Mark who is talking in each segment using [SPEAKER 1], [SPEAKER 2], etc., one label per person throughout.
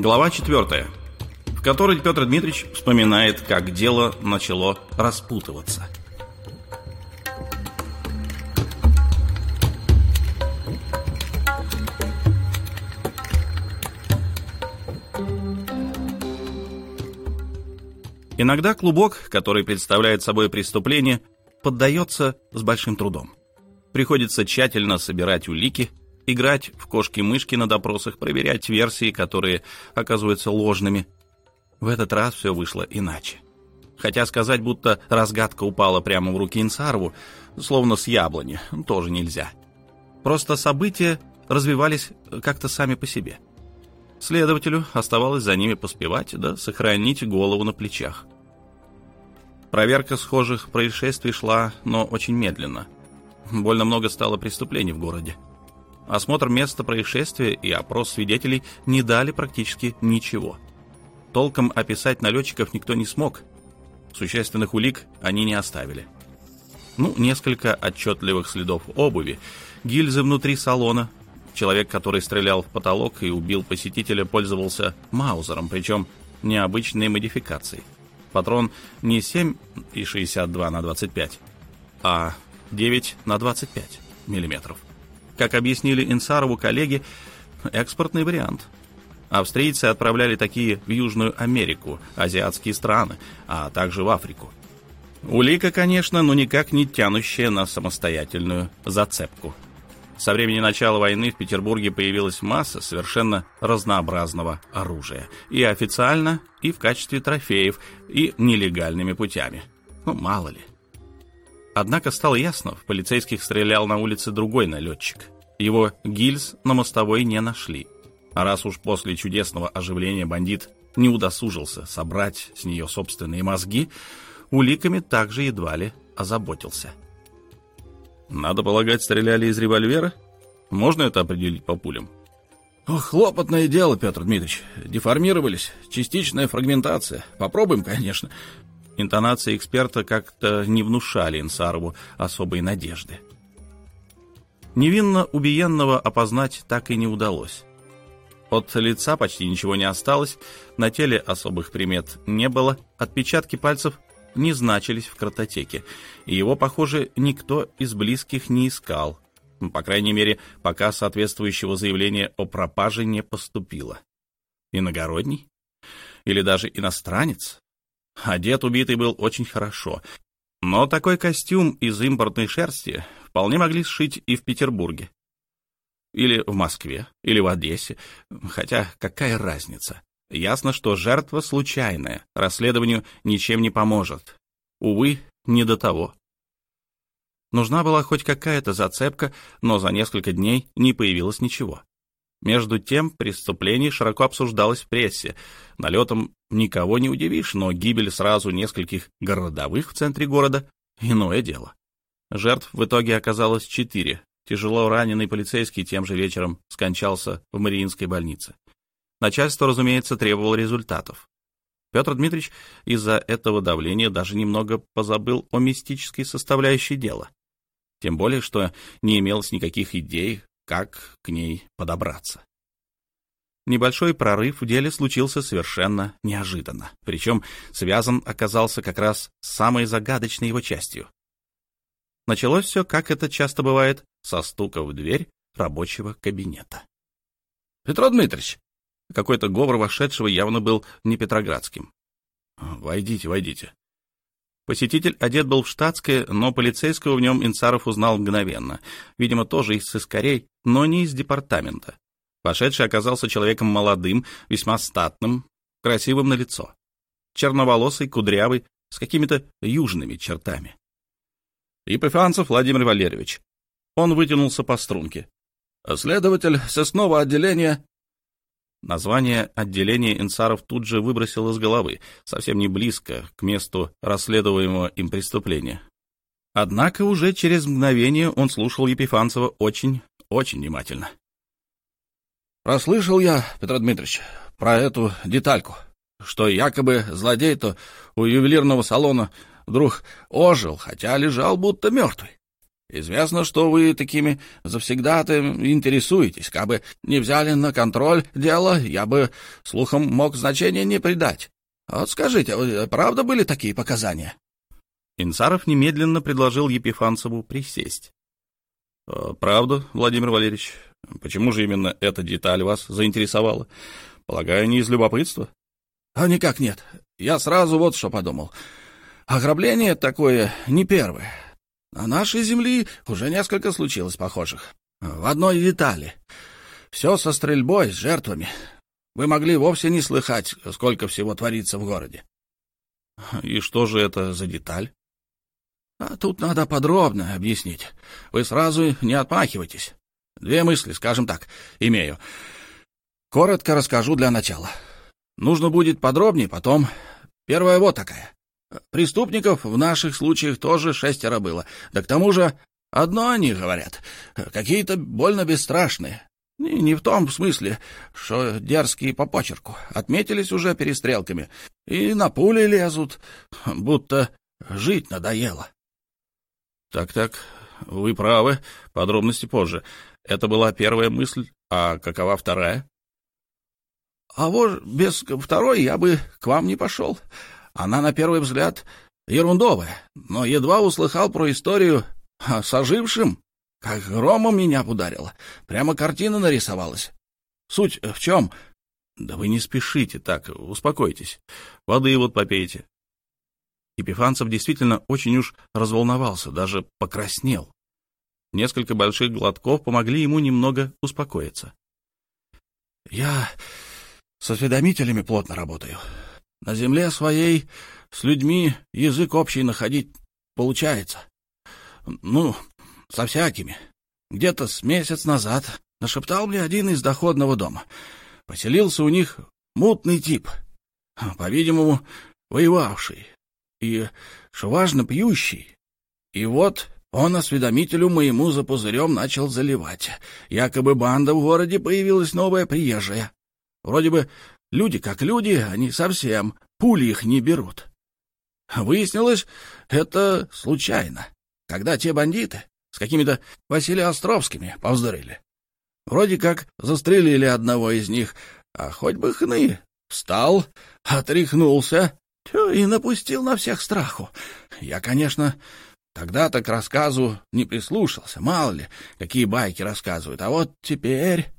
[SPEAKER 1] Глава 4, в которой Петр Дмитриевич вспоминает, как дело начало распутываться. Иногда клубок, который представляет собой преступление, поддается с большим трудом. Приходится тщательно собирать улики, играть в кошки-мышки на допросах, проверять версии, которые оказываются ложными. В этот раз все вышло иначе. Хотя сказать, будто разгадка упала прямо в руки Инсарову, словно с яблони, тоже нельзя. Просто события развивались как-то сами по себе. Следователю оставалось за ними поспевать, да сохранить голову на плечах. Проверка схожих происшествий шла, но очень медленно. Больно много стало преступлений в городе. Осмотр места происшествия и опрос свидетелей не дали практически ничего. Толком описать налетчиков никто не смог. Существенных улик они не оставили. Ну, несколько отчетливых следов обуви, гильзы внутри салона. Человек, который стрелял в потолок и убил посетителя, пользовался маузером, причем необычной модификацией. Патрон не 7,62 на 25, а 9 на 25 миллиметров. Как объяснили Инсарову коллеги, экспортный вариант. Австрийцы отправляли такие в Южную Америку, азиатские страны, а также в Африку. Улика, конечно, но никак не тянущая на самостоятельную зацепку. Со времени начала войны в Петербурге появилась масса совершенно разнообразного оружия. И официально, и в качестве трофеев, и нелегальными путями. Ну, мало ли. Однако стало ясно, в полицейских стрелял на улице другой налетчик. Его гильз на мостовой не нашли. А раз уж после чудесного оживления бандит не удосужился собрать с нее собственные мозги, уликами также едва ли озаботился. Надо полагать, стреляли из револьвера? Можно это определить по пулям?
[SPEAKER 2] Ох, хлопотное дело, Петр Дмитриевич. Деформировались, частичная фрагментация. Попробуем, конечно.
[SPEAKER 1] Интонации эксперта как-то не внушали Инсарову особой надежды. Невинно убиенного опознать так и не удалось. От лица почти ничего не осталось, на теле особых примет не было, отпечатки пальцев не значились в картотеке, и его, похоже, никто из близких не искал. По крайней мере, пока соответствующего заявления о пропаже не поступило. Иногородний? Или даже иностранец? Одет убитый был очень хорошо, но такой костюм из импортной шерсти вполне могли сшить и в Петербурге. Или в Москве, или в Одессе, хотя какая разница? Ясно, что жертва случайная, расследованию ничем не поможет. Увы, не до того. Нужна была хоть какая-то зацепка, но за несколько дней не появилось ничего. Между тем, преступление широко обсуждалось в прессе. Налетом никого не удивишь, но гибель сразу нескольких городовых в центре города — иное дело. Жертв в итоге оказалось четыре. Тяжело раненый полицейский тем же вечером скончался в Мариинской больнице. Начальство, разумеется, требовало результатов. Петр Дмитриевич из-за этого давления даже немного позабыл о мистической составляющей дела. Тем более, что не имелось никаких идей, как к ней подобраться. Небольшой прорыв в деле случился совершенно неожиданно, причем связан оказался как раз с самой загадочной его частью. Началось все, как это часто бывает, со стука в дверь рабочего кабинета.
[SPEAKER 2] — Петр Дмитриевич,
[SPEAKER 1] какой-то говор вошедшего явно был не петроградским. «Войдите, войдите». Посетитель одет был в штатское, но полицейского в нем Инцаров узнал мгновенно. Видимо, тоже из сыскарей, но не из департамента. Вошедший оказался человеком молодым, весьма статным, красивым на лицо. Черноволосый, кудрявый, с какими-то южными чертами. Епифанцев Владимир Валерьевич. Он вытянулся по струнке.
[SPEAKER 2] Следователь сосного отделения
[SPEAKER 1] Название отделения Инсаров тут же выбросил из головы, совсем не близко к месту расследуемого им преступления. Однако уже через мгновение он слушал Епифанцева очень, очень внимательно.
[SPEAKER 2] «Прослышал я, Петр Дмитриевич, про эту детальку, что якобы злодей-то у ювелирного салона вдруг ожил, хотя лежал будто мертвый. Известно, что вы такими завсегда-то интересуетесь. Кабы не взяли на контроль дело, я бы слухом мог значения не придать. Вот скажите, правда были такие показания?»
[SPEAKER 1] Инсаров немедленно предложил Епифанцеву присесть. «Э, «Правда, Владимир Валерьевич? Почему же именно эта деталь вас заинтересовала? Полагаю, не из любопытства?»
[SPEAKER 2] «А никак нет. Я сразу вот что подумал. Ограбление такое не первое. На нашей земли уже несколько случилось похожих. В одной детали. Все со стрельбой, с жертвами. Вы могли вовсе не слыхать, сколько всего творится в городе.
[SPEAKER 1] И что же это за деталь?
[SPEAKER 2] А тут надо подробно объяснить. Вы сразу не отмахивайтесь. Две мысли, скажем так, имею. Коротко расскажу для начала. Нужно будет подробнее потом. Первая вот такая. Преступников в наших случаях тоже шестеро было. Да к тому же одно они говорят. Какие-то больно бесстрашные. И не в том смысле, что дерзкие по почерку. Отметились уже перестрелками. И на пули лезут, будто жить надоело.
[SPEAKER 1] Так-так, вы правы. Подробности позже. Это была первая мысль. А какова вторая?
[SPEAKER 2] А вот без второй я бы к вам не пошел. Она, на первый взгляд, ерундовая, но едва услыхал про историю с ожившим, как громом меня ударило. Прямо картина нарисовалась. Суть в чем?
[SPEAKER 1] Да вы не спешите так, успокойтесь. Воды вот попейте. Епифанцев действительно очень уж разволновался, даже покраснел. Несколько больших глотков помогли ему немного успокоиться.
[SPEAKER 2] — Я с осведомителями плотно работаю. На земле своей с людьми язык общий находить получается. Ну, со всякими. Где-то с месяц назад нашептал мне один из доходного дома. Поселился у них мутный тип, по-видимому, воевавший и, что важно, пьющий. И вот он осведомителю моему за пузырем начал заливать. Якобы банда в городе появилась новая приезжая. Вроде бы Люди как люди, они совсем пули их не берут. Выяснилось, это случайно, когда те бандиты с какими-то Василиостровскими повздорили. Вроде как застрелили одного из них, а хоть бы хны. Встал, отряхнулся и напустил на всех страху. Я, конечно, тогда-то к рассказу не прислушался, мало ли, какие байки рассказывают, а вот теперь...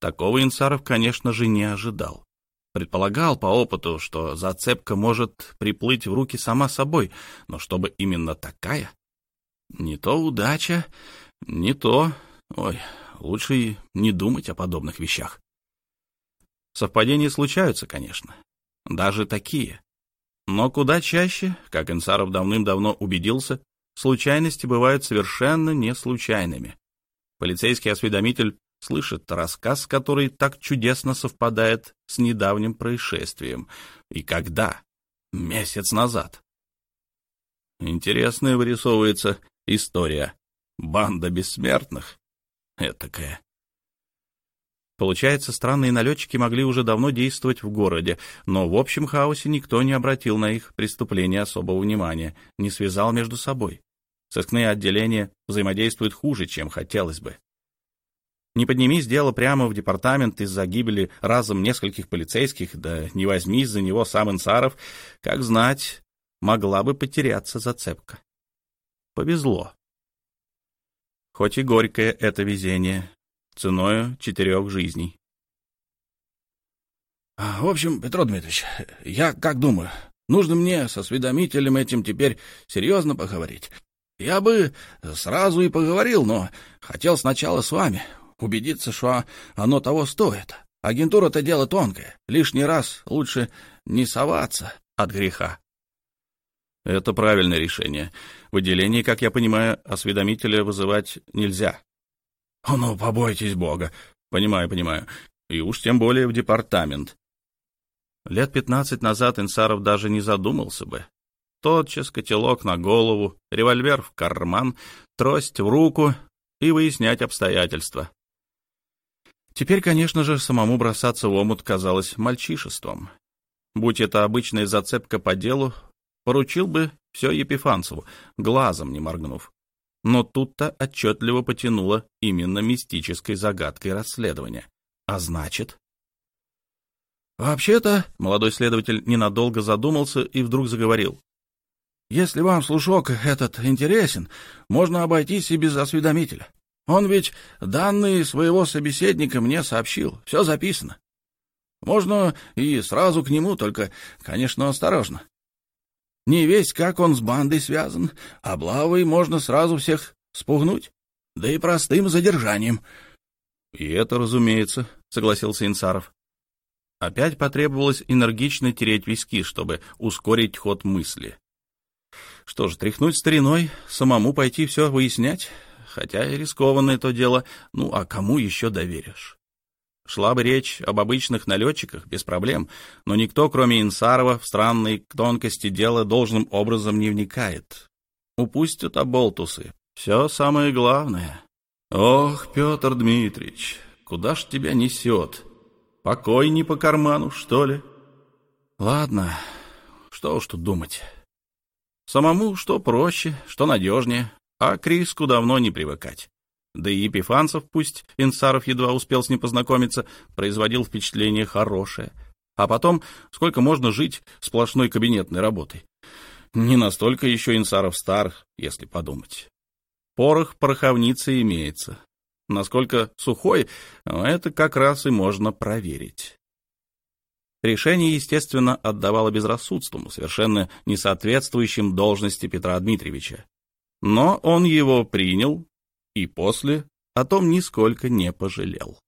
[SPEAKER 1] Такого Инсаров, конечно же, не ожидал. Предполагал по опыту, что зацепка может приплыть в руки сама собой, но чтобы именно такая? Не то удача, не то... Ой, лучше не думать о подобных вещах. Совпадения случаются, конечно. Даже такие. Но куда чаще, как Инсаров давным-давно убедился, случайности бывают совершенно не случайными. Полицейский осведомитель слышит рассказ, который так чудесно совпадает с недавним происшествием. И когда? Месяц назад. Интересная вырисовывается история. Банда бессмертных. Этакая. Получается, странные налетчики могли уже давно действовать в городе, но в общем хаосе никто не обратил на их преступления особого внимания, не связал между собой. Сыскные отделения взаимодействуют хуже, чем хотелось бы. Не поднимись дело прямо в департамент из-за гибели разом нескольких полицейских, да не возьмись за него сам Инсаров, как знать, могла бы потеряться зацепка. Повезло. Хоть и горькое это везение, ценою четырех жизней.
[SPEAKER 2] А, в общем, Петр Дмитриевич, я как думаю, нужно мне со осведомителем этим теперь серьезно поговорить. Я бы сразу и поговорил, но хотел сначала с вами убедиться, что оно того стоит. Агентура-то дело тонкое. Лишний раз лучше не соваться от греха.
[SPEAKER 1] Это правильное решение. В отделении, как я понимаю, осведомителя вызывать нельзя.
[SPEAKER 2] Ну, побойтесь Бога.
[SPEAKER 1] Понимаю, понимаю. И уж тем более в департамент. Лет пятнадцать назад Инсаров даже не задумался бы. Тотчас котелок на голову, револьвер в карман, трость в руку и выяснять обстоятельства. Теперь, конечно же, самому бросаться в омут казалось мальчишеством. Будь это обычная зацепка по делу, поручил бы все Епифанцеву, глазом не моргнув. Но тут-то отчетливо потянуло именно мистической загадкой расследования. А значит...
[SPEAKER 2] «Вообще-то...» — молодой следователь ненадолго задумался и вдруг заговорил. «Если вам слушок этот интересен, можно обойтись и без осведомителя. Он ведь данные своего собеседника мне сообщил, все записано. Можно и сразу к нему, только, конечно, осторожно. Не весь как он с бандой связан, облавой можно сразу всех спугнуть, да и простым задержанием.
[SPEAKER 1] — И это, разумеется, — согласился Инсаров. Опять потребовалось энергично тереть виски, чтобы ускорить ход мысли. Что ж, тряхнуть стариной, самому пойти все выяснять, хотя и рискованное то дело, ну а кому еще доверишь? Шла бы речь об обычных налетчиках, без проблем, но никто, кроме Инсарова, в странные тонкости дела должным образом не вникает. Упустят оболтусы. Все самое главное. Ох, Петр Дмитриевич, куда ж тебя несет? Покой не по карману, что ли? Ладно, что уж тут думать. Самому что проще, что надежнее, а к риску давно не привыкать. Да и Епифанцев, пусть Инсаров едва успел с ним познакомиться, производил впечатление хорошее. А потом, сколько можно жить сплошной кабинетной работой? Не настолько еще Инсаров стар, если подумать. Порох пороховницы имеется. Насколько сухой, это как раз и можно проверить. Решение, естественно, отдавало безрассудству, совершенно не соответствующим должности Петра Дмитриевича. Но он его принял и после о том нисколько не пожалел.